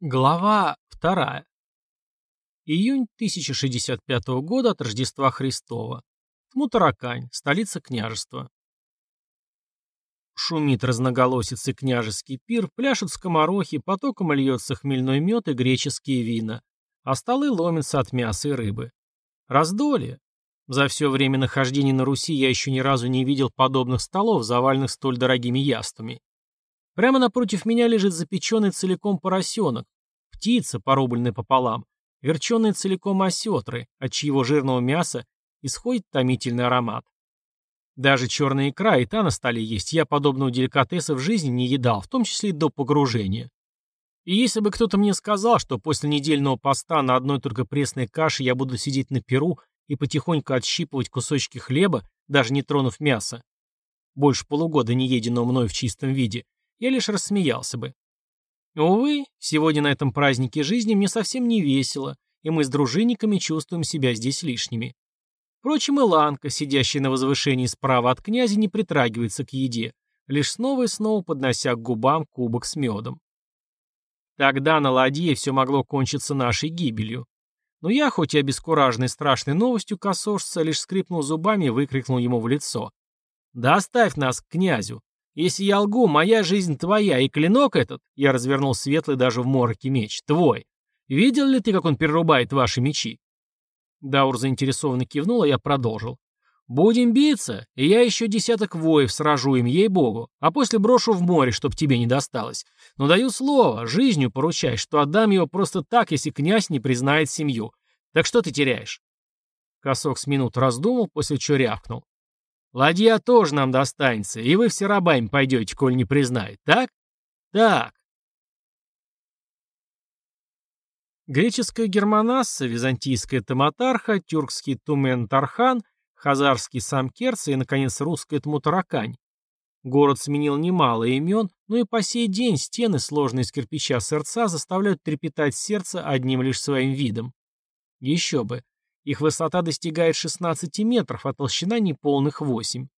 Глава вторая. Июнь 1065 года от Рождества Христова. Тмутаракань, столица княжества. Шумит разноголосицый княжеский пир, пляшут скоморохи, потоком льется хмельной мед и греческие вина, а столы ломятся от мяса и рыбы. Раздолье. За все время нахождения на Руси я еще ни разу не видел подобных столов, заваленных столь дорогими яствами. Прямо напротив меня лежит запеченный целиком поросенок, птица, порубленная пополам, верченые целиком осетры, от чьего жирного мяса исходит томительный аромат. Даже черная икра и та на столе есть, я подобного деликатеса в жизни не едал, в том числе и до погружения. И если бы кто-то мне сказал, что после недельного поста на одной только пресной каше я буду сидеть на перу и потихоньку отщипывать кусочки хлеба, даже не тронув мясо, больше полугода не еденного мной в чистом виде, я лишь рассмеялся бы. Увы, сегодня на этом празднике жизни мне совсем не весело, и мы с дружинниками чувствуем себя здесь лишними. Впрочем, и Ланка, сидящая на возвышении справа от князя, не притрагивается к еде, лишь снова и снова поднося к губам кубок с медом. Тогда на ладье все могло кончиться нашей гибелью. Но я, хоть и обескураженный страшной новостью косожца, лишь скрипнул зубами и выкрикнул ему в лицо. «Да оставь нас к князю! Если я лгу, моя жизнь твоя, и клинок этот, я развернул светлый даже в мороке меч, твой. Видел ли ты, как он перерубает ваши мечи? Даур заинтересованно кивнул, а я продолжил. Будем биться, и я еще десяток воев сражу им, ей-богу, а после брошу в море, чтоб тебе не досталось. Но даю слово, жизнью поручай, что отдам его просто так, если князь не признает семью. Так что ты теряешь?» Косок с минут раздумал, после чего рявкнул. Ладья тоже нам достанется, и вы все рабами пойдете, коль не признает, так? Так. Греческая германасса, византийская Таматарха, тюркский Тумен-Тархан, хазарский Самкерца и, наконец, русская Тмутаракань. Город сменил немало имен, но и по сей день стены, сложные из кирпича сердца, заставляют трепетать сердце одним лишь своим видом. Еще бы, их высота достигает 16 метров, а толщина неполных 8.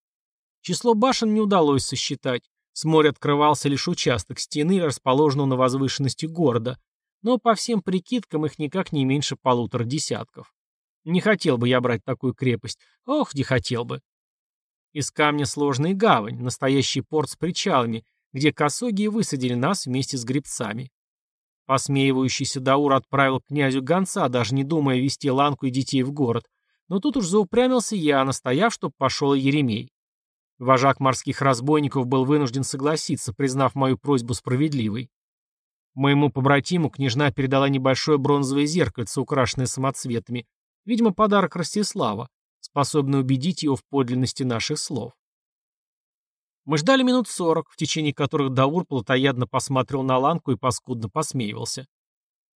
Число башен не удалось сосчитать. С моря открывался лишь участок стены, расположенного на возвышенности города, но по всем прикидкам их никак не меньше полутора десятков. Не хотел бы я брать такую крепость. Ох, не хотел бы. Из камня сложная гавань, настоящий порт с причалами, где косоги высадили нас вместе с гребцами. Посмеивающийся Даур отправил к князю гонца, даже не думая вести Ланку и детей в город. Но тут уж заупрямился я, настояв, чтоб пошел Еремей. Вожак морских разбойников был вынужден согласиться, признав мою просьбу справедливой. Моему побратиму княжна передала небольшое бронзовое зеркальце, украшенное самоцветами, видимо, подарок Ростислава, способный убедить его в подлинности наших слов. Мы ждали минут сорок, в течение которых Даур плотоядно посмотрел на Ланку и паскудно посмеивался.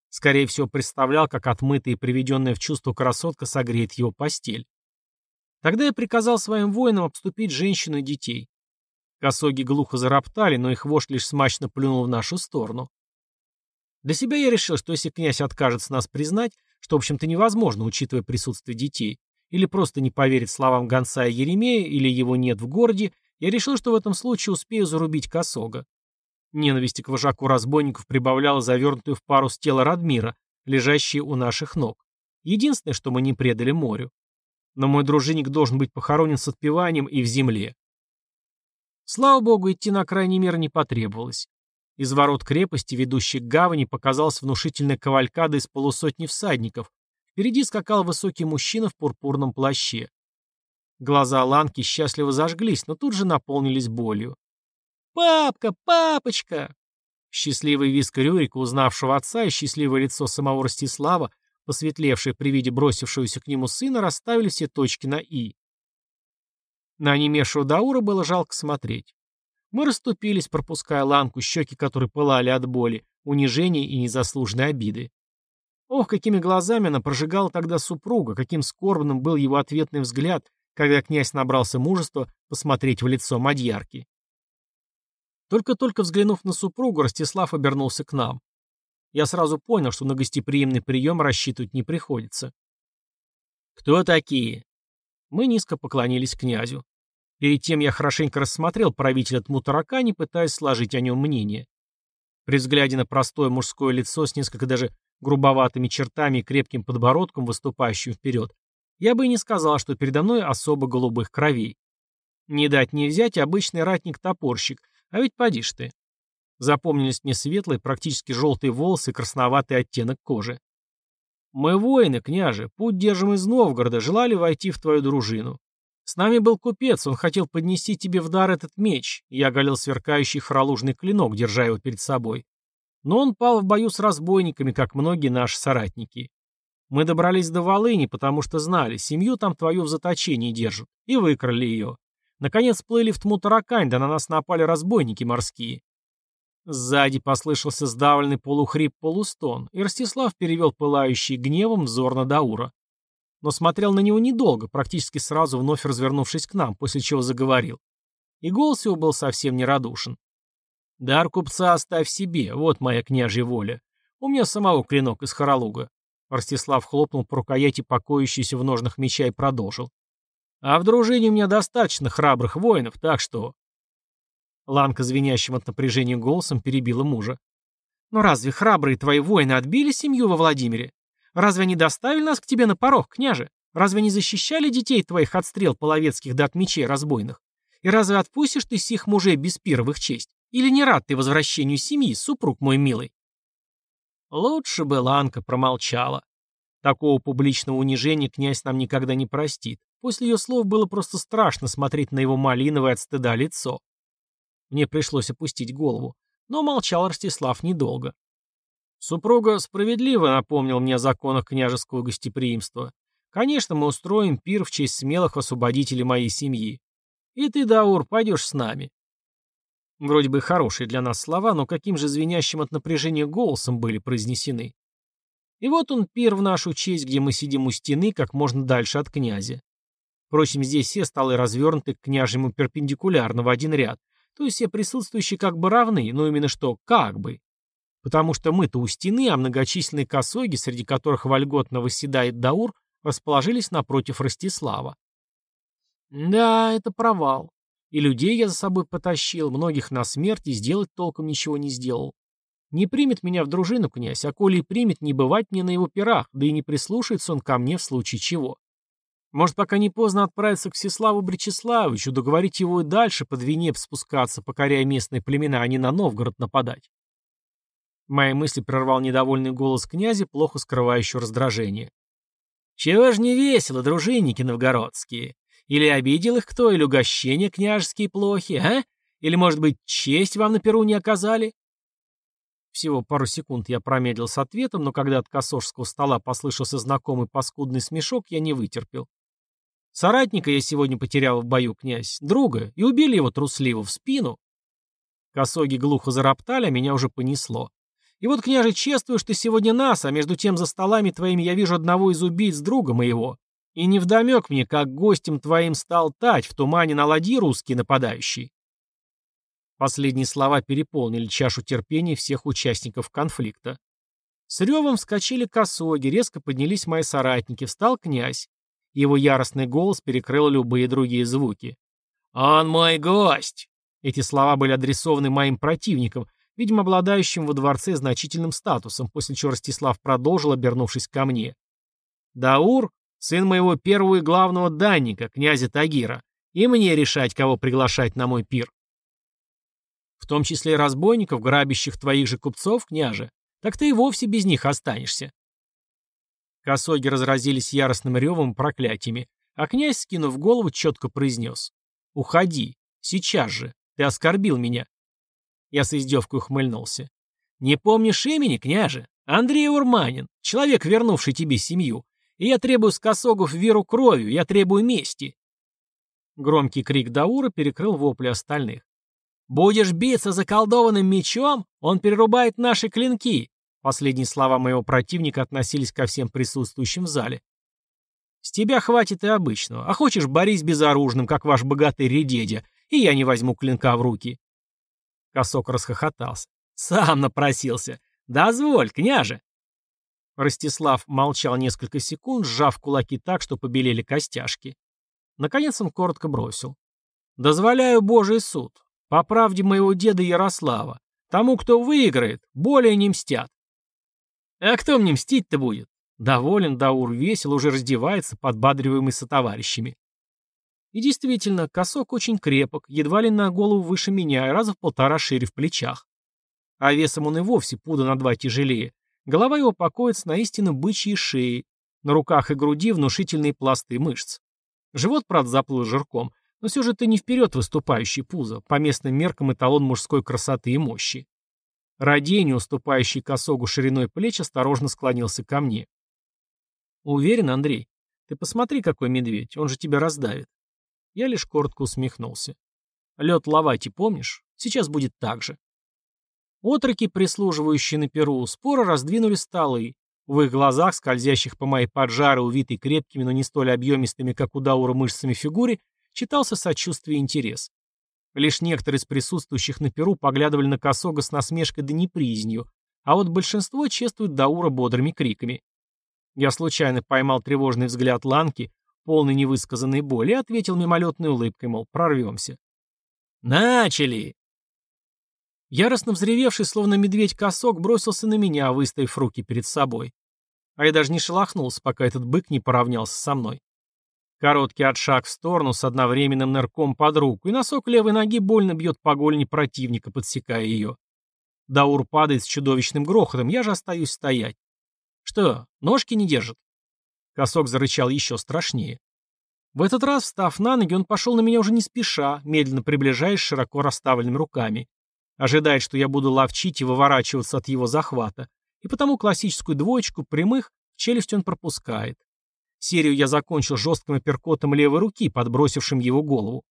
Скорее всего, представлял, как отмытая и приведенная в чувство красотка согреет его постель. Тогда я приказал своим воинам обступить женщину и детей. Косоги глухо зароптали, но их вождь лишь смачно плюнул в нашу сторону. Для себя я решил, что если князь откажется нас признать, что, в общем-то, невозможно, учитывая присутствие детей, или просто не поверит словам гонца Еремея, или его нет в городе, я решил, что в этом случае успею зарубить косога. Ненависть к вожаку разбойников прибавляла завернутую в пару с тела Радмира, лежащие у наших ног. Единственное, что мы не предали морю. Но мой дружинник должен быть похоронен с отпеванием и в земле. Слава богу, идти на крайний мер не потребовалось. Из ворот крепости, ведущих к гавани, показалась внушительная кавалькада из полусотни всадников. Впереди скакал высокий мужчина в пурпурном плаще. Глаза Ланки счастливо зажглись, но тут же наполнились болью. «Папка! Папочка!» Счастливый виск Рюрика, узнавшего отца, и счастливое лицо самого Ростислава, посветлевшее при виде бросившегося к нему сына, расставили все точки на «и». На онемевшего Даура было жалко смотреть. Мы расступились, пропуская Ланку, щеки которой пылали от боли, унижения и незаслуженной обиды. Ох, какими глазами она прожигала тогда супруга, каким скорбным был его ответный взгляд, когда князь набрался мужества посмотреть в лицо Мадьярки. Только-только взглянув на супругу, Ростислав обернулся к нам. Я сразу понял, что на гостеприимный прием рассчитывать не приходится. «Кто такие?» Мы низко поклонились князю. Перед тем я хорошенько рассмотрел правителя Тмутарака, не пытаясь сложить о нем мнение. При взгляде на простое мужское лицо с несколько даже грубоватыми чертами и крепким подбородком, выступающим вперед, я бы и не сказал, что передо мной особо голубых кровей. Не дать не взять обычный ратник-топорщик, а ведь поди ж ты. Запомнились мне светлые, практически желтые волосы и красноватый оттенок кожи. Мы воины, княже, путь держим из Новгорода, желали войти в твою дружину. С нами был купец, он хотел поднести тебе в дар этот меч. Я галил сверкающий хоролужный клинок, держа его перед собой. Но он пал в бою с разбойниками, как многие наши соратники. Мы добрались до Волыни, потому что знали, семью там твою в заточении держат, и выкрали ее. Наконец плыли в тму таракань, да на нас напали разбойники морские. Сзади послышался сдавленный полухрип-полустон, и Ростислав перевел пылающий гневом взор на Даура но смотрел на него недолго, практически сразу вновь развернувшись к нам, после чего заговорил. И голос его был совсем нерадушен. «Дар купца оставь себе, вот моя княжья воля. У меня самого клинок из Харалуга». Ростислав хлопнул по рукояти покоящейся в ножнах меча и продолжил. «А в дружине у меня достаточно храбрых воинов, так что...» Ланка, звенящим от напряжения голосом, перебила мужа. «Но разве храбрые твои воины отбили семью во Владимире? Разве они доставили нас к тебе на порог, княже? Разве не защищали детей твоих от стрел половецких да от мечей разбойных? И разве отпустишь ты сих мужей без их честь? Или не рад ты возвращению семьи, супруг мой милый?» Лучше бы Ланка промолчала. Такого публичного унижения князь нам никогда не простит. После ее слов было просто страшно смотреть на его малиновое от стыда лицо. Мне пришлось опустить голову, но молчал Ростислав недолго. Супруга справедливо напомнил мне о законах княжеского гостеприимства. Конечно, мы устроим пир в честь смелых освободителей моей семьи. И ты, Даур, пойдешь с нами. Вроде бы хорошие для нас слова, но каким же звенящим от напряжения голосом были произнесены. И вот он пир в нашу честь, где мы сидим у стены, как можно дальше от князя. Впрочем, здесь все столы развернуты к княжьему перпендикулярно в один ряд, то есть все присутствующие как бы равны, но именно что как бы. Потому что мы-то у стены, а многочисленные косоги, среди которых вольготно восседает Даур, расположились напротив Ростислава. Да, это провал. И людей я за собой потащил, многих на смерть и сделать толком ничего не сделал. Не примет меня в дружину князь, а коли и примет, не бывать мне на его пирах, да и не прислушается он ко мне в случае чего. Может, пока не поздно отправиться к Всеславу Бречеславовичу, договорить его и дальше под Венеп спускаться, покоряя местные племена, а не на Новгород нападать. Мои мысли прервал недовольный голос князя, плохо скрывающий раздражение. «Чего ж не весело, дружинники новгородские? Или обидел их кто, или угощения княжеские плохи, а? Или, может быть, честь вам на перу не оказали?» Всего пару секунд я промедлил с ответом, но когда от косожского стола послышался знакомый паскудный смешок, я не вытерпел. Соратника я сегодня потерял в бою, князь, друга, и убили его трусливо в спину. Косоги глухо зароптали, а меня уже понесло. И вот, княже, чествуешь ты сегодня нас, а между тем за столами твоими я вижу одного из убийц друга моего. И невдомек мне, как гостем твоим стал Тать в тумане на ладьи русский нападающий. Последние слова переполнили чашу терпения всех участников конфликта. С ревом вскочили косоги, резко поднялись мои соратники, встал князь. Его яростный голос перекрыл любые другие звуки. «Он мой гость!» Эти слова были адресованы моим противникам, видимо, обладающим во дворце значительным статусом, после чего Ростислав продолжил, обернувшись ко мне. «Даур — сын моего первого и главного данника, князя Тагира, и мне решать, кого приглашать на мой пир. В том числе и разбойников, грабящих твоих же купцов, княже, так ты и вовсе без них останешься». Косоги разразились яростным ревом и проклятиями, а князь, скинув голову, четко произнес. «Уходи. Сейчас же. Ты оскорбил меня. Я с издевкой ухмыльнулся. «Не помнишь имени, княже? Андрей Урманин, человек, вернувший тебе семью. И я требую с косогов веру кровью, я требую мести». Громкий крик Даура перекрыл вопли остальных. «Будешь биться заколдованным мечом? Он перерубает наши клинки!» Последние слова моего противника относились ко всем присутствующим в зале. «С тебя хватит и обычного. А хочешь, борись безоружным, как ваш богатырь Редедя, и я не возьму клинка в руки. Косок расхохотался. «Сам напросился. Дозволь, княже!» Ростислав молчал несколько секунд, сжав кулаки так, что побелели костяшки. Наконец он коротко бросил. «Дозволяю Божий суд. По правде моего деда Ярослава. Тому, кто выиграет, более не мстят. А кто мне мстить-то будет? Доволен Даур весел, уже раздевается, подбадриваемый сотоварищами. И действительно, косок очень крепок, едва ли на голову выше меня и раза в полтора шире в плечах. А весом он и вовсе пуда на два тяжелее. Голова его покоится на истинно бычьей шее, на руках и груди внушительные пласты мышц. Живот, правда, заплыл жирком, но все же это не вперед выступающий пузо, по местным меркам эталон мужской красоты и мощи. Радей, не уступающий косогу шириной плеч, осторожно склонился ко мне. «Уверен, Андрей? Ты посмотри, какой медведь, он же тебя раздавит». Я лишь коротко усмехнулся. «Лед Лавати, помнишь? Сейчас будет так же». Отроки, прислуживающие на перу, споро раздвинули столы. В их глазах, скользящих по моей поджары, увитой крепкими, но не столь объемистыми, как у Даура, мышцами фигуре, читался сочувствие и интерес. Лишь некоторые из присутствующих на перу поглядывали на косога с насмешкой да непризнью, а вот большинство чествует Даура бодрыми криками. Я случайно поймал тревожный взгляд Ланки, полный невысказанной боли, и ответил мимолетной улыбкой, мол, прорвемся. «Начали!» Яростно взревевший, словно медведь-косок, бросился на меня, выставив руки перед собой. А я даже не шелохнулся, пока этот бык не поравнялся со мной. Короткий отшаг в сторону с одновременным нырком под руку, и носок левой ноги больно бьет по голени противника, подсекая ее. Даур падает с чудовищным грохотом, я же остаюсь стоять. Что, ножки не держит? Косок зарычал еще страшнее. В этот раз, встав на ноги, он пошел на меня уже не спеша, медленно приближаясь широко расставленными руками. Ожидает, что я буду ловчить и выворачиваться от его захвата, и потому классическую двоечку прямых в челюсть он пропускает. Серию я закончил жестким апперкотом левой руки, подбросившим его голову.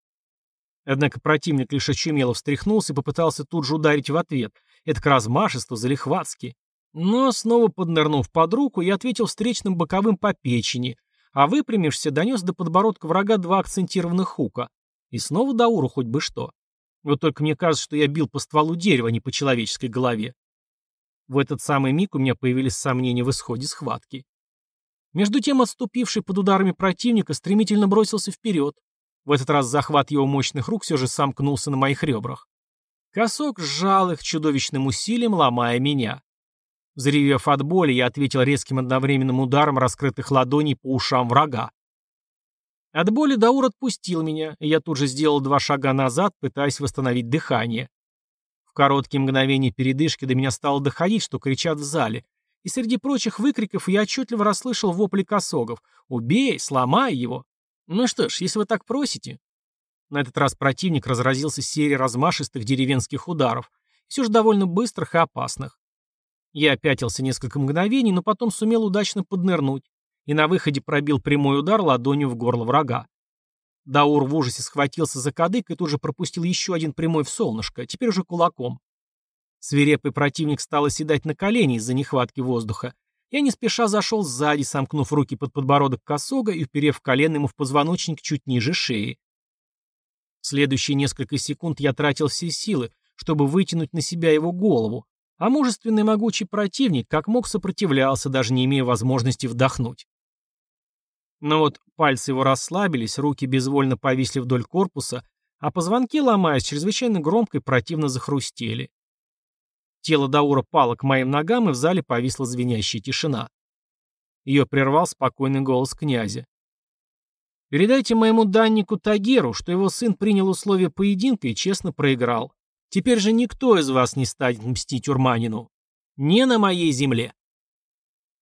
Однако противник лишь очумело встряхнулся и попытался тут же ударить в ответ. Это к размашеству, залихватски. Но, снова поднырнув под руку, я ответил встречным боковым по печени, а выпрямившись, донес до подбородка врага два акцентированных хука. И снова до уру хоть бы что. Вот только мне кажется, что я бил по стволу дерева, а не по человеческой голове. В этот самый миг у меня появились сомнения в исходе схватки. Между тем отступивший под ударами противника стремительно бросился вперед. В этот раз захват его мощных рук все же сомкнулся на моих ребрах. Косок сжал их чудовищным усилием, ломая меня. Заревев от боли, я ответил резким одновременным ударом раскрытых ладоней по ушам врага. От боли Даур отпустил меня, и я тут же сделал два шага назад, пытаясь восстановить дыхание. В короткие мгновения передышки до меня стало доходить, что кричат в зале, и среди прочих выкриков я отчетливо расслышал вопли косогов «Убей! Сломай его!» Ну что ж, если вы так просите. На этот раз противник разразился серией размашистых деревенских ударов, все же довольно быстрых и опасных. Я опятился несколько мгновений, но потом сумел удачно поднырнуть, и на выходе пробил прямой удар ладонью в горло врага. Даур в ужасе схватился за кадык и тут же пропустил еще один прямой в солнышко, теперь уже кулаком. Свирепый противник стал оседать на колени из-за нехватки воздуха. Я не спеша зашел сзади, сомкнув руки под подбородок косога и уперев колено ему в позвоночник чуть ниже шеи. следующие несколько секунд я тратил все силы, чтобы вытянуть на себя его голову, а мужественный могучий противник как мог сопротивлялся, даже не имея возможности вдохнуть. Но вот пальцы его расслабились, руки безвольно повисли вдоль корпуса, а позвонки, ломаясь, чрезвычайно громко и противно захрустели. Тело Даура пало к моим ногам, и в зале повисла звенящая тишина. Ее прервал спокойный голос князя. «Передайте моему даннику Тагеру, что его сын принял условия поединка и честно проиграл. Теперь же никто из вас не станет мстить Урманину. Не на моей земле».